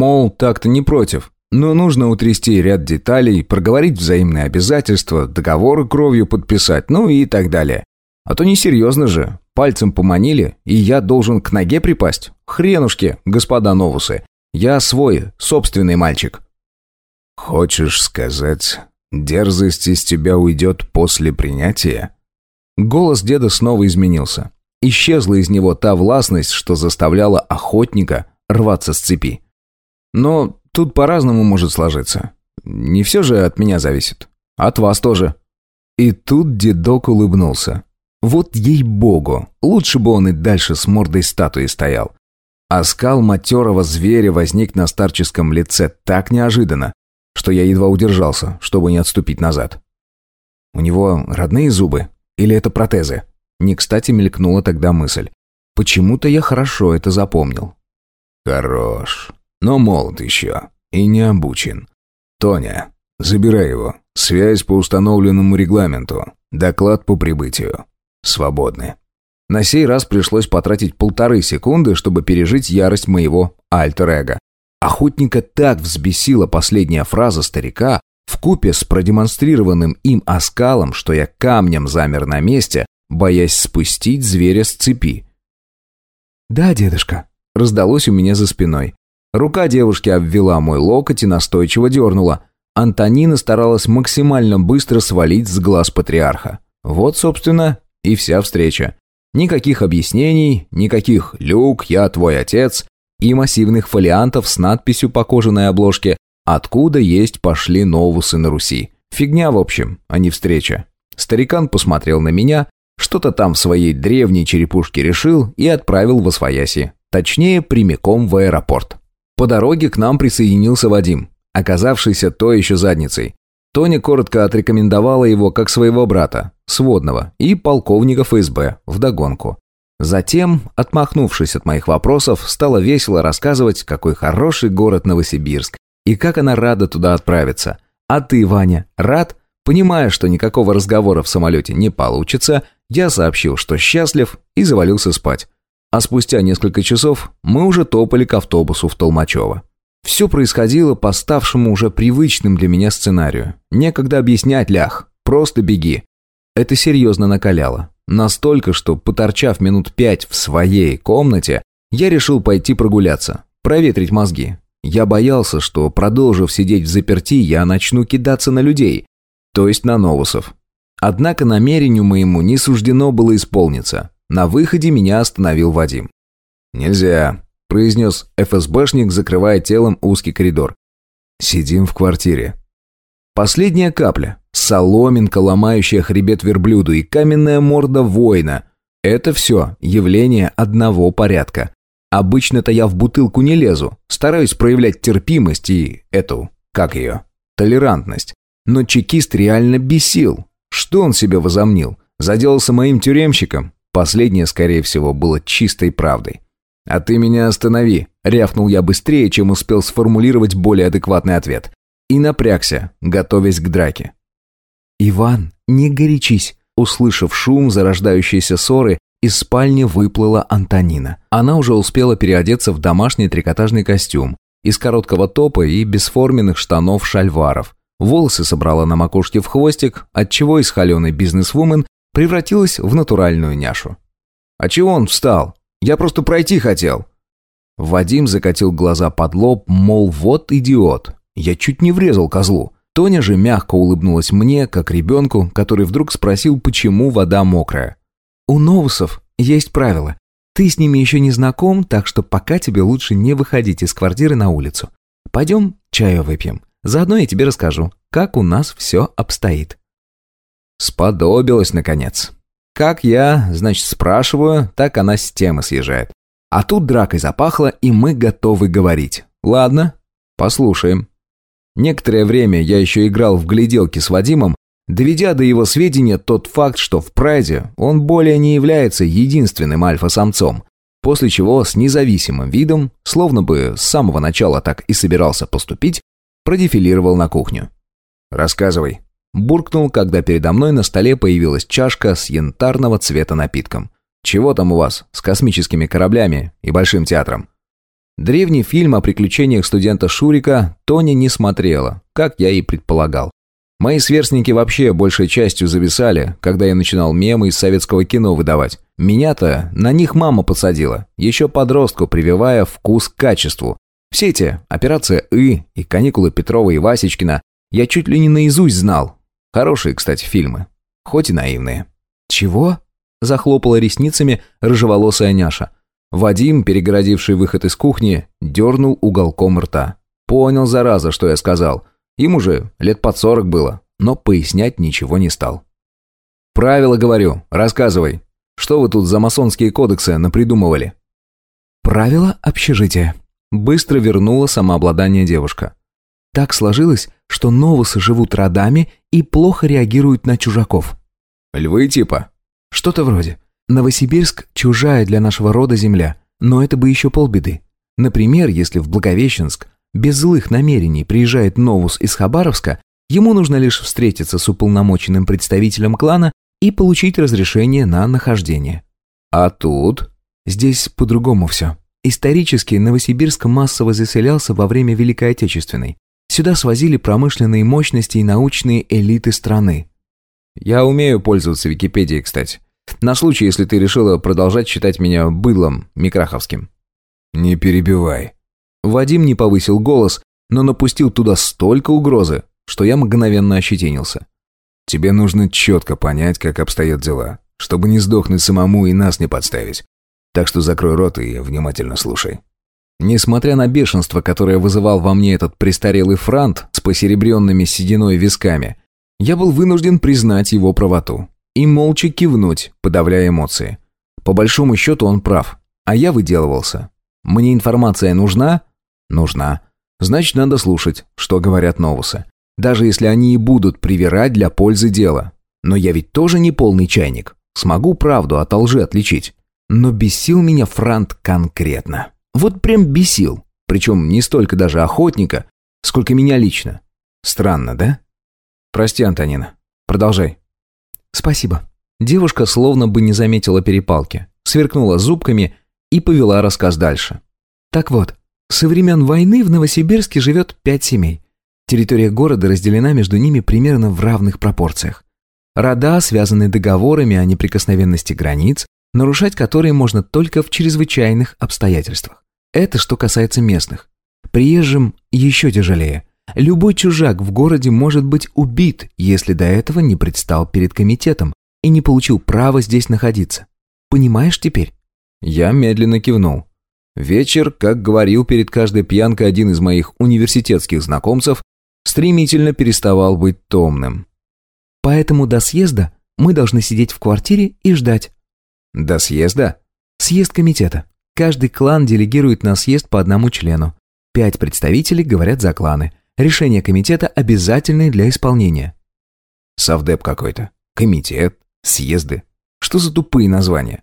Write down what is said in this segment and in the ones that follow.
Мол, так-то не против. Но нужно утрясти ряд деталей, проговорить взаимные обязательства, договоры кровью подписать, ну и так далее. А то несерьезно же. Пальцем поманили, и я должен к ноге припасть. Хренушки, господа новусы. Я свой, собственный мальчик. Хочешь сказать, дерзость из тебя уйдет после принятия? Голос деда снова изменился. Исчезла из него та властность, что заставляла охотника рваться с цепи. Но тут по-разному может сложиться. Не все же от меня зависит. От вас тоже. И тут дедок улыбнулся. Вот ей-богу, лучше бы он и дальше с мордой статуи стоял. А скал матерого зверя возник на старческом лице так неожиданно, что я едва удержался, чтобы не отступить назад. У него родные зубы? Или это протезы? Не кстати мелькнула тогда мысль. Почему-то я хорошо это запомнил. Хорош, но молод еще и не обучен. Тоня, забирай его. Связь по установленному регламенту. Доклад по прибытию. Свободны. На сей раз пришлось потратить полторы секунды, чтобы пережить ярость моего альтер-эго. Охотника так взбесила последняя фраза старика, в купе с продемонстрированным им оскалом, что я камнем замер на месте, боясь спустить зверя с цепи. «Да, дедушка», — раздалось у меня за спиной. Рука девушки обвела мой локоть и настойчиво дернула. Антонина старалась максимально быстро свалить с глаз патриарха. Вот, собственно, и вся встреча. Никаких объяснений, никаких «Люк, я твой отец», и массивных фолиантов с надписью по кожаной обложке «Откуда есть пошли новусы на Руси». Фигня, в общем, а не встреча. Старикан посмотрел на меня, что-то там в своей древней черепушке решил и отправил в Освояси. Точнее, прямиком в аэропорт. По дороге к нам присоединился Вадим, оказавшийся то еще задницей. Тоня коротко отрекомендовала его как своего брата, сводного, и полковника ФСБ, вдогонку. Затем, отмахнувшись от моих вопросов, стала весело рассказывать, какой хороший город Новосибирск и как она рада туда отправиться. А ты, Ваня, рад? Понимая, что никакого разговора в самолете не получится, я сообщил, что счастлив и завалился спать. А спустя несколько часов мы уже топали к автобусу в Толмачево. Все происходило по ставшему уже привычным для меня сценарию. Некогда объяснять, лях, просто беги. Это серьезно накаляло. Настолько, что, поторчав минут пять в своей комнате, я решил пойти прогуляться, проветрить мозги. Я боялся, что, продолжив сидеть в заперти, я начну кидаться на людей, то есть на новусов. Однако намерению моему не суждено было исполниться. На выходе меня остановил Вадим. «Нельзя», – произнес ФСБшник, закрывая телом узкий коридор. «Сидим в квартире». Последняя капля. Соломинка, ломающая хребет верблюду, и каменная морда воина. Это все явление одного порядка. Обычно-то я в бутылку не лезу, стараюсь проявлять терпимость и эту, как ее, толерантность. Но чекист реально бесил. Что он себе возомнил? Заделался моим тюремщиком? Последнее, скорее всего, было чистой правдой. «А ты меня останови!» – рявкнул я быстрее, чем успел сформулировать более адекватный ответ. И напрягся, готовясь к драке. «Иван, не горячись!» Услышав шум зарождающейся ссоры, из спальни выплыла Антонина. Она уже успела переодеться в домашний трикотажный костюм, из короткого топа и бесформенных штанов-шальваров. Волосы собрала на макушке в хвостик, отчего из холеной бизнесвумен превратилась в натуральную няшу. «А чего он встал? Я просто пройти хотел!» Вадим закатил глаза под лоб, мол, вот идиот. Я чуть не врезал козлу. Тоня же мягко улыбнулась мне, как ребенку, который вдруг спросил, почему вода мокрая. «У новусов есть правило. Ты с ними еще не знаком, так что пока тебе лучше не выходить из квартиры на улицу. Пойдем чаю выпьем. Заодно я тебе расскажу, как у нас все обстоит». Сподобилась, наконец. Как я, значит, спрашиваю, так она с темы съезжает. А тут дракой запахло, и мы готовы говорить. Ладно, послушаем. Некоторое время я еще играл в гляделки с Вадимом, доведя до его сведения тот факт, что в Прайде он более не является единственным альфа-самцом, после чего с независимым видом, словно бы с самого начала так и собирался поступить, продефилировал на кухню. «Рассказывай», – буркнул, когда передо мной на столе появилась чашка с янтарного цвета напитком. «Чего там у вас с космическими кораблями и Большим театром?» Древний фильм о приключениях студента Шурика Тоня не смотрела, как я и предполагал. Мои сверстники вообще большей частью зависали, когда я начинал мемы из советского кино выдавать. Меня-то на них мама подсадила, еще подростку прививая вкус к качеству. Все эти «Операция И» и «Каникулы Петрова и Васечкина» я чуть ли не наизусть знал. Хорошие, кстати, фильмы, хоть и наивные. «Чего?» – захлопала ресницами рыжеволосая няша. Вадим, перегородивший выход из кухни, дернул уголком рта. Понял, зараза, что я сказал – Ему же лет под сорок было, но пояснять ничего не стал. «Правила, говорю, рассказывай. Что вы тут за масонские кодексы напридумывали?» «Правила общежития», — быстро вернула самообладание девушка. «Так сложилось, что новосы живут родами и плохо реагируют на чужаков». «Львы типа?» «Что-то вроде. Новосибирск – чужая для нашего рода земля, но это бы еще полбеды. Например, если в Благовещенск без злых намерений приезжает Новус из Хабаровска, ему нужно лишь встретиться с уполномоченным представителем клана и получить разрешение на нахождение. А тут? Здесь по-другому все. Исторически Новосибирск массово заселялся во время Великой Отечественной. Сюда свозили промышленные мощности и научные элиты страны. Я умею пользоваться Википедией, кстати. На случай, если ты решила продолжать считать меня быдлом Микраховским. Не перебивай. Вадим не повысил голос, но напустил туда столько угрозы, что я мгновенно ощетинился. «Тебе нужно четко понять, как обстоят дела, чтобы не сдохнуть самому и нас не подставить. Так что закрой рот и внимательно слушай». Несмотря на бешенство, которое вызывал во мне этот престарелый франт с посеребренными сединой висками, я был вынужден признать его правоту и молча кивнуть, подавляя эмоции. По большому счету он прав, а я выделывался. Мне информация нужна, Нужна. Значит, надо слушать, что говорят новусы. Даже если они и будут привирать для пользы дела. Но я ведь тоже не полный чайник. Смогу правду от лжи отличить. Но бесил меня Франт конкретно. Вот прям бесил. Причем не столько даже охотника, сколько меня лично. Странно, да? Прости, Антонина. Продолжай. Спасибо. Девушка словно бы не заметила перепалки, сверкнула зубками и повела рассказ дальше. Так вот, со времен войны в Новосибирске живет пять семей. Территория города разделена между ними примерно в равных пропорциях. Рода связаны договорами о неприкосновенности границ, нарушать которые можно только в чрезвычайных обстоятельствах. Это что касается местных. Приезжим еще тяжелее. Любой чужак в городе может быть убит, если до этого не предстал перед комитетом и не получил права здесь находиться. Понимаешь теперь? Я медленно кивнул. Вечер, как говорил перед каждой пьянкой один из моих университетских знакомцев, стремительно переставал быть томным. «Поэтому до съезда мы должны сидеть в квартире и ждать». «До съезда?» «Съезд комитета. Каждый клан делегирует на съезд по одному члену. Пять представителей говорят за кланы. Решение комитета обязательное для исполнения». «Совдеп какой-то. Комитет. Съезды. Что за тупые названия?»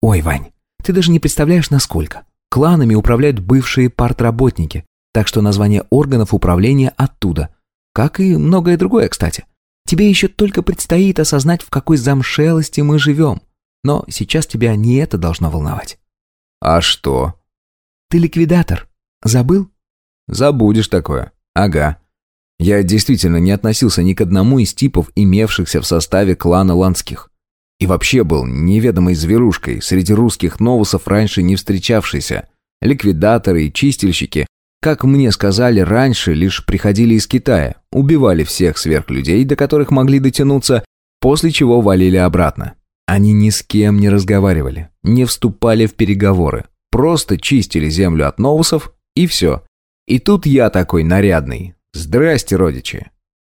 «Ой, Вань, ты даже не представляешь, насколько. Кланами управляют бывшие партработники, так что название органов управления оттуда. Как и многое другое, кстати. Тебе еще только предстоит осознать, в какой замшелости мы живем. Но сейчас тебя не это должно волновать. А что? Ты ликвидатор. Забыл? Забудешь такое. Ага. Я действительно не относился ни к одному из типов, имевшихся в составе клана Ланских. И вообще был неведомой зверушкой, среди русских новусов раньше не встречавшейся. Ликвидаторы и чистильщики, как мне сказали раньше, лишь приходили из Китая, убивали всех сверхлюдей, до которых могли дотянуться, после чего валили обратно. Они ни с кем не разговаривали, не вступали в переговоры, просто чистили землю от новусов и все. И тут я такой нарядный. Здрасте, родичи.